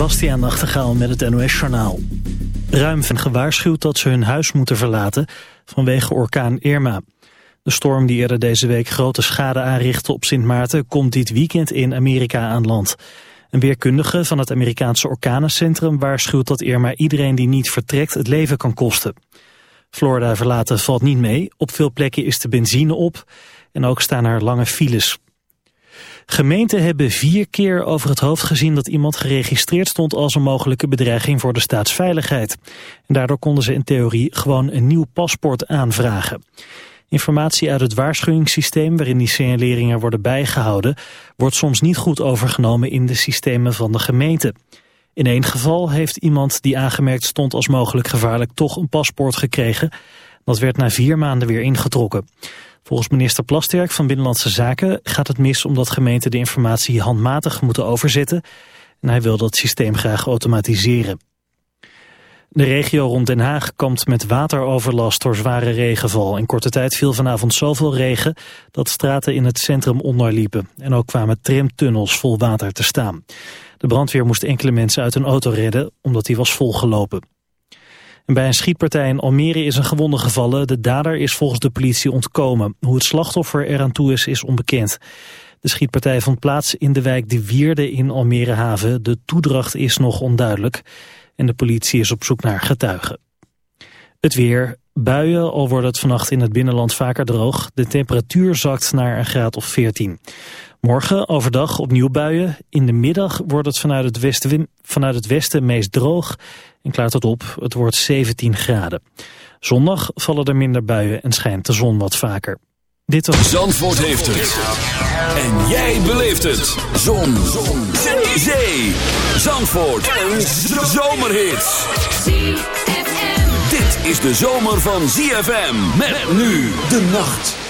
Bastiaan Nachtegaal met het NOS-journaal. Ruim zijn gewaarschuwd dat ze hun huis moeten verlaten vanwege orkaan Irma. De storm die eerder deze week grote schade aanrichtte op Sint Maarten... komt dit weekend in Amerika aan land. Een weerkundige van het Amerikaanse orkanencentrum waarschuwt dat Irma iedereen die niet vertrekt het leven kan kosten. Florida verlaten valt niet mee. Op veel plekken is de benzine op en ook staan er lange files. Gemeenten hebben vier keer over het hoofd gezien dat iemand geregistreerd stond als een mogelijke bedreiging voor de staatsveiligheid. En daardoor konden ze in theorie gewoon een nieuw paspoort aanvragen. Informatie uit het waarschuwingssysteem waarin die signaleringen worden bijgehouden, wordt soms niet goed overgenomen in de systemen van de gemeente. In één geval heeft iemand die aangemerkt stond als mogelijk gevaarlijk toch een paspoort gekregen. Dat werd na vier maanden weer ingetrokken. Volgens minister Plasterk van Binnenlandse Zaken gaat het mis omdat gemeenten de informatie handmatig moeten overzetten. En hij wil dat systeem graag automatiseren. De regio rond Den Haag kampt met wateroverlast door zware regenval. In korte tijd viel vanavond zoveel regen dat straten in het centrum onderliepen. En ook kwamen tramtunnels vol water te staan. De brandweer moest enkele mensen uit een auto redden omdat die was volgelopen. Bij een schietpartij in Almere is een gewonde gevallen. De dader is volgens de politie ontkomen. Hoe het slachtoffer eraan toe is, is onbekend. De schietpartij vond plaats in de wijk De Wierde in Almere Haven. De toedracht is nog onduidelijk. En de politie is op zoek naar getuigen. Het weer. Buien, al wordt het vannacht in het binnenland vaker droog. De temperatuur zakt naar een graad of 14. Morgen overdag opnieuw buien. In de middag wordt het vanuit het westen, vanuit het westen meest droog en klaart het op. Het wordt 17 graden. Zondag vallen er minder buien en schijnt de zon wat vaker. Dit was... Zandvoort heeft het. En jij beleeft het. Zon. zon. Zee. Zandvoort. Een zomerhit. Dit is de zomer van ZFM. Met nu de nacht.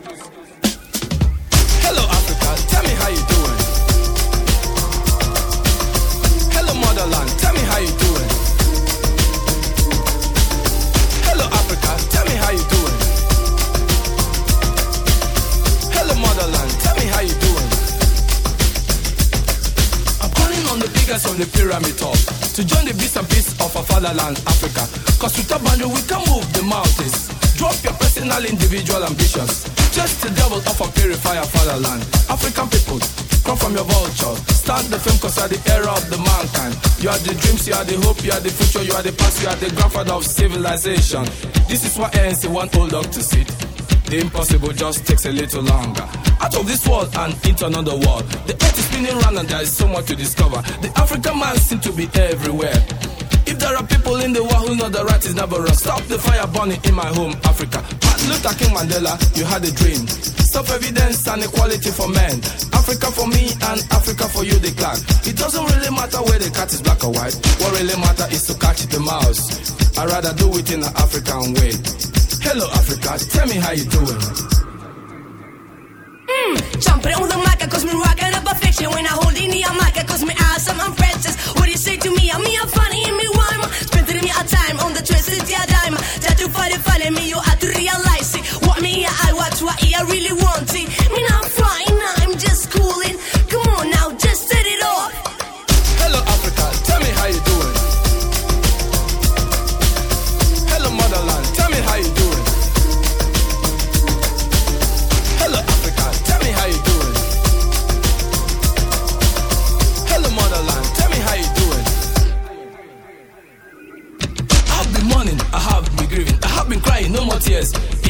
Top to join the beast and peace of our fatherland, Africa. Cause with a boundary we can move the mountains. Drop your personal, individual ambitions. Just the devil of a purifier fatherland. African people, come from your vulture. Start the film cause you are the era of the mankind. You are the dreams, you are the hope, you are the future, you are the past, you are the grandfather of civilization. This is what ANC want old dog to sit. The impossible just takes a little longer. Out of this world and into another world. The earth is spinning round and there is so much to discover. The African man seems to be everywhere. If there are people in the world who know the right is never wrong, stop the fire burning in my home, Africa. Martin Luther King Mandela, you had a dream. Stop evidence and equality for men. Africa for me and Africa for you, the clan. It doesn't really matter where the cat is black or white. What really matters is to catch the mouse. I'd rather do it in an African way. Hello, Africa, tell me how you doing. Mm, jumping on the mic, cause me rocking up a fiction. When I hold in the mic, cause me awesome, I'm precious. What do you say to me? I'm me, I'm funny, and me rhyme. Spending me a time on the twisted yeah dime. That you find it funny, me, you have to realize I really want it.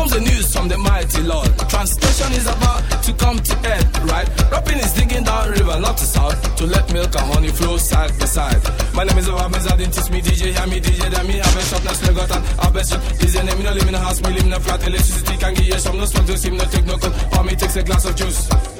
Comes the news from the mighty Lord. Translation is about to come to end, right? Rapping is digging down river, not to south, to let milk and honey flow side by side. My name is Obama, I didn't teach me DJ, hear me DJ, then me have a shop, still got an have a. Is your name, me no live in a house, me live in a flat, electricity can give you some, no smoke, no steam, no take no cold, for me takes a glass of juice.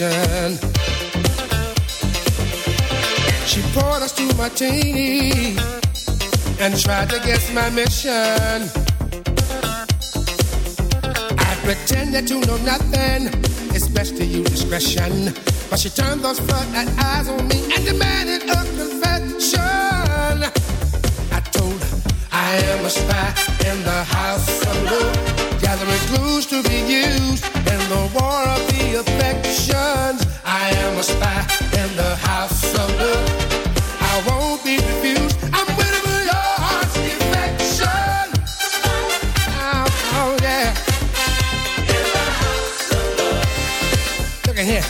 She poured us two martini and tried to guess my mission. I pretended to know nothing, it's best to use discretion. But she turned those floodlight eyes on me and demanded a confession. I told her I am a spy in the house of love, gathering clues to be used in the war of the affections. I am a spy in the house of love. I won't be refused. I'm for your heart's affection. Oh, oh yeah. In the house of love. Look at here.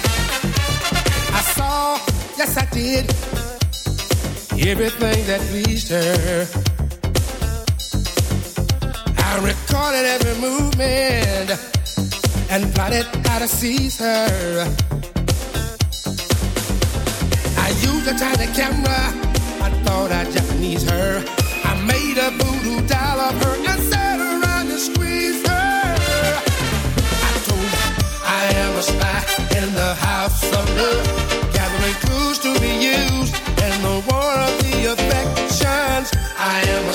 I saw, yes I did, everything that pleased her. I recorded every movement and plotted how to seize her. I used a tiny camera. I thought I'd Japanese her. I made a voodoo doll of her and sat around and squeezed her. I told her I am a spy in the house of love, gathering clues to be used.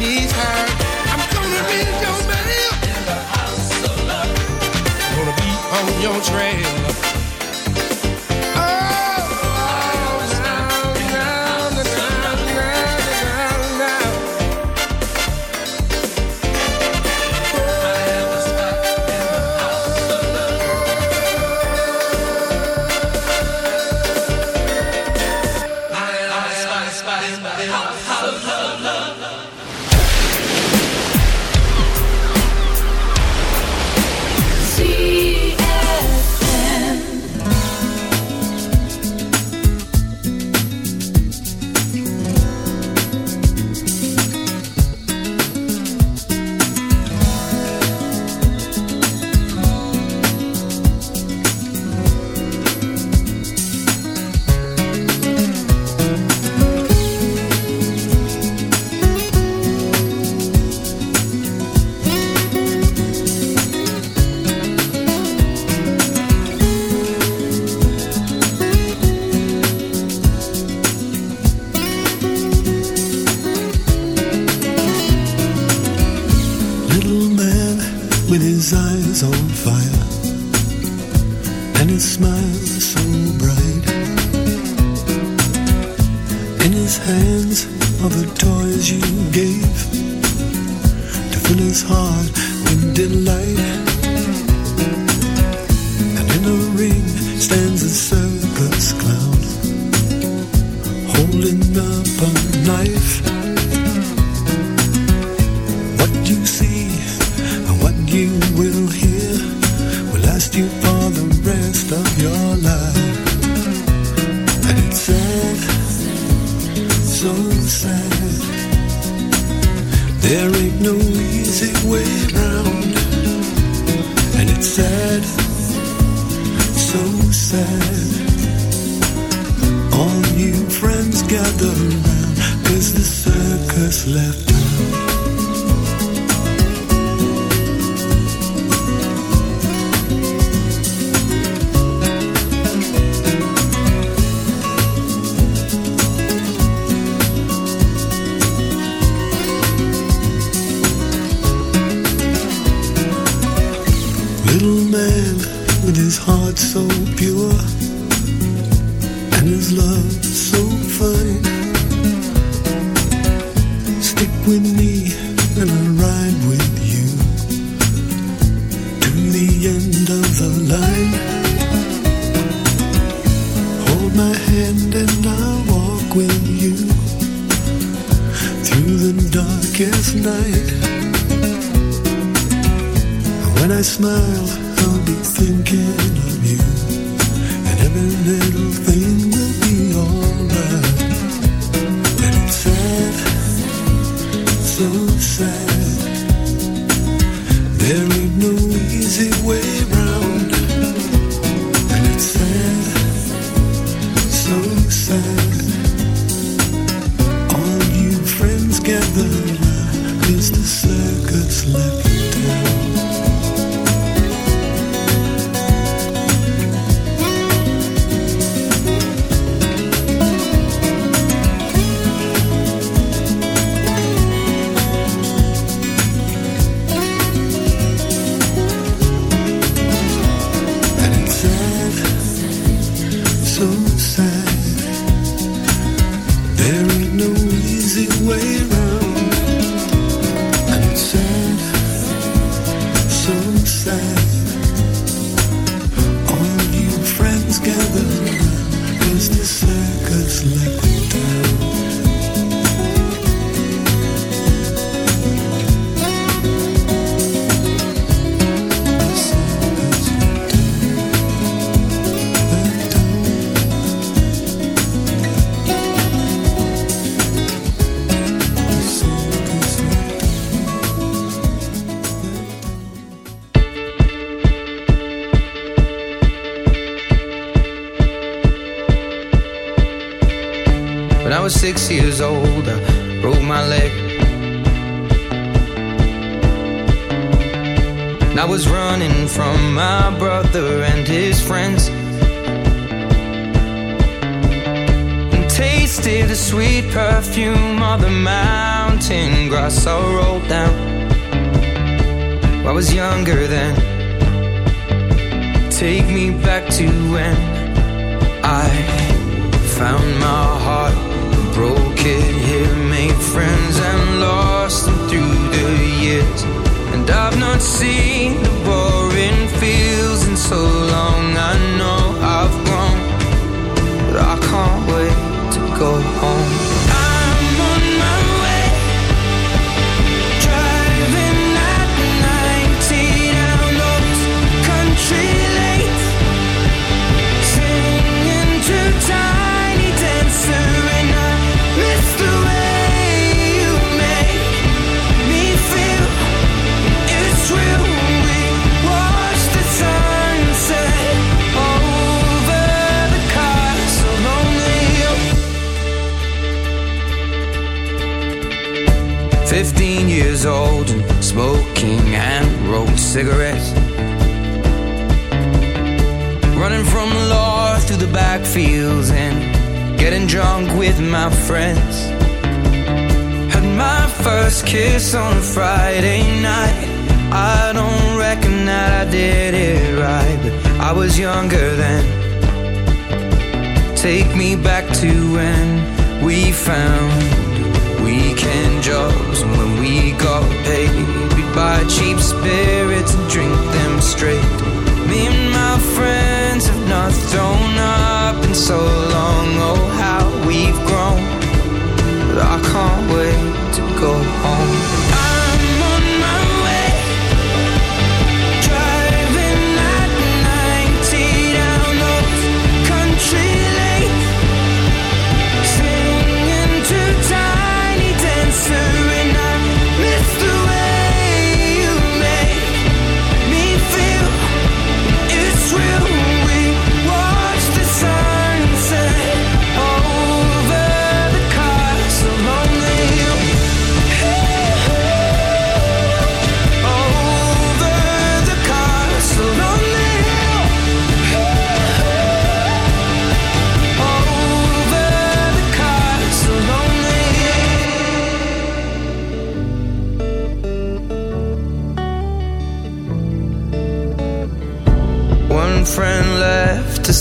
knees high. I'm gonna be your man. in the house of love. Gonna be on your trail. Younger then. Take me back to when we found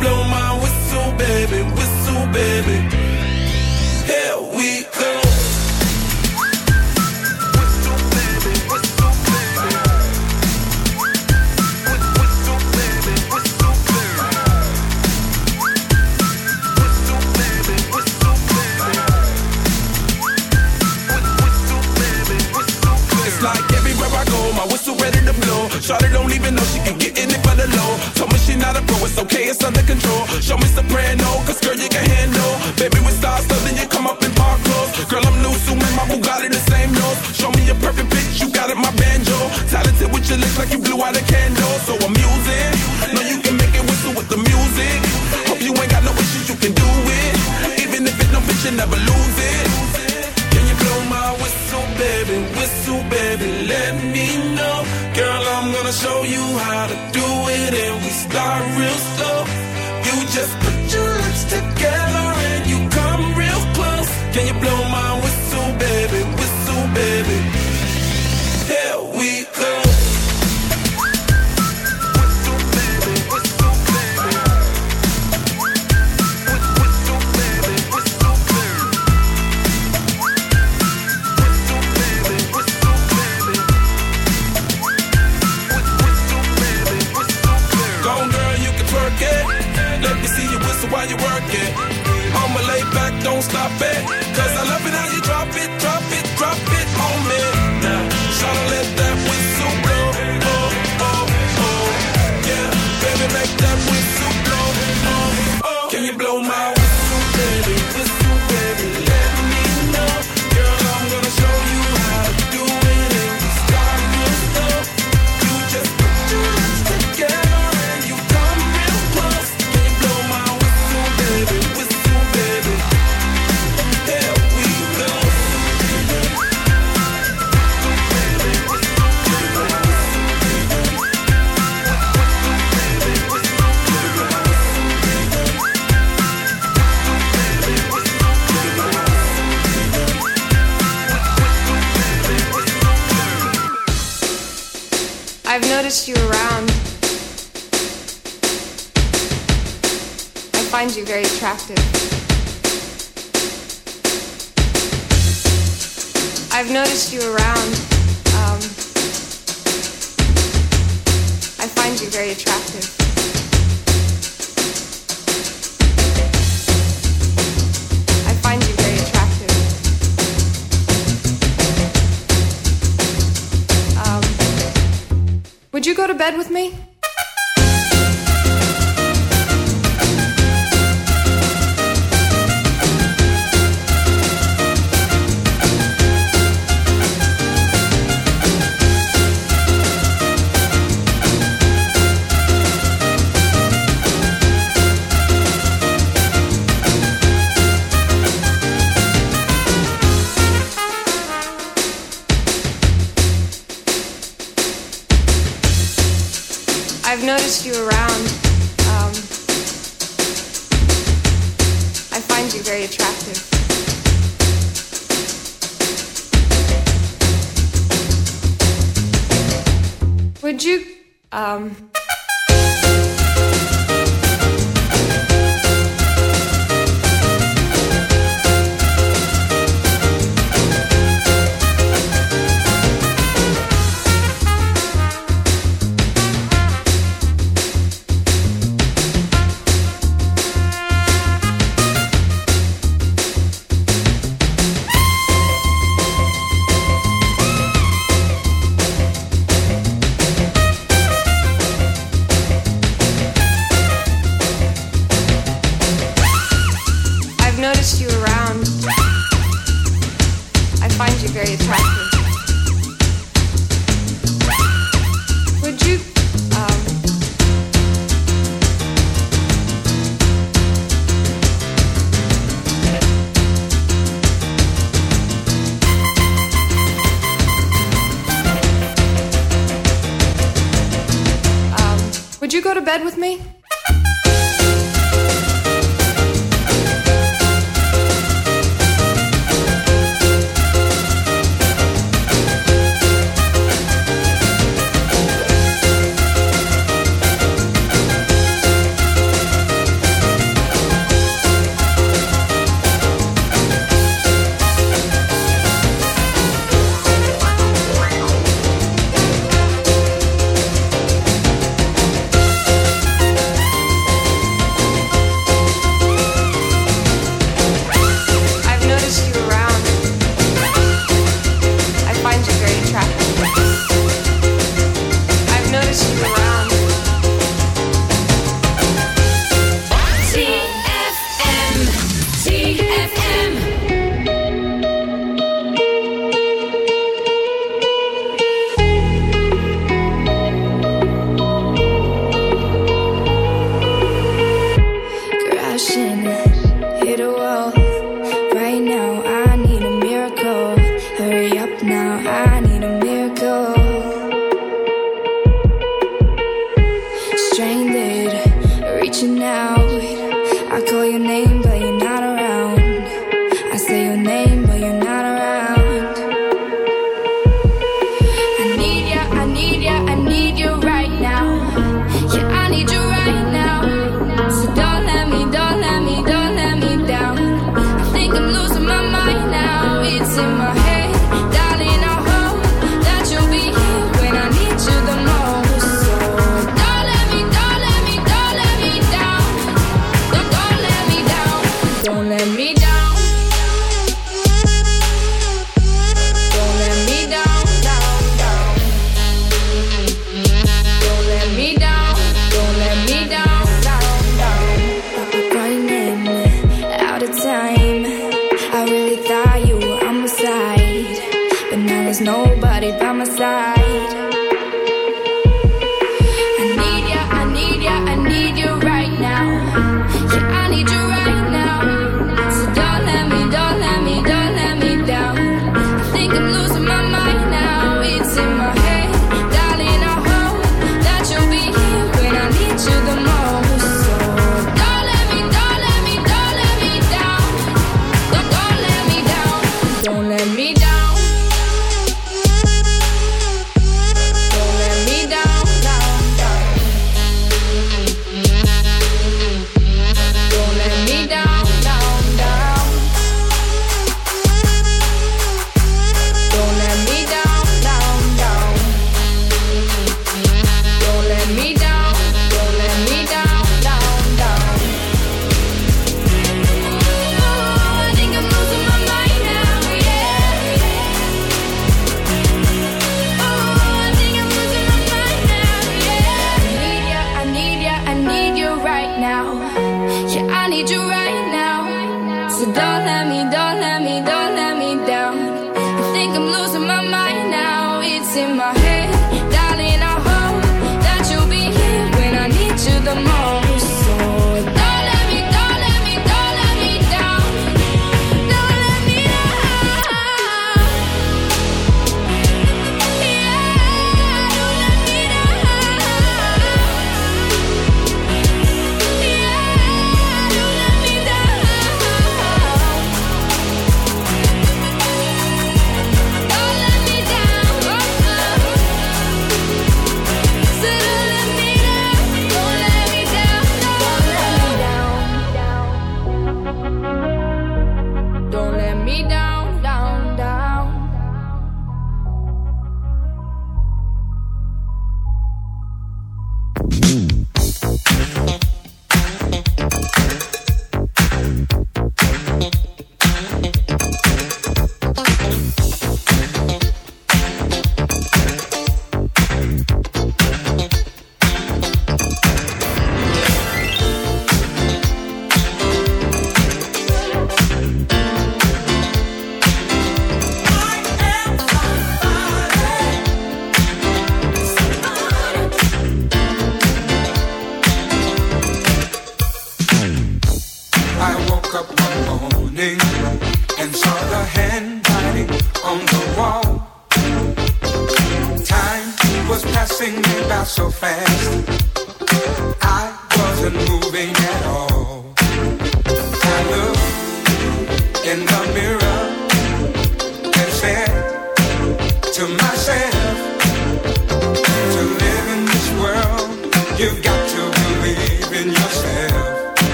Blow my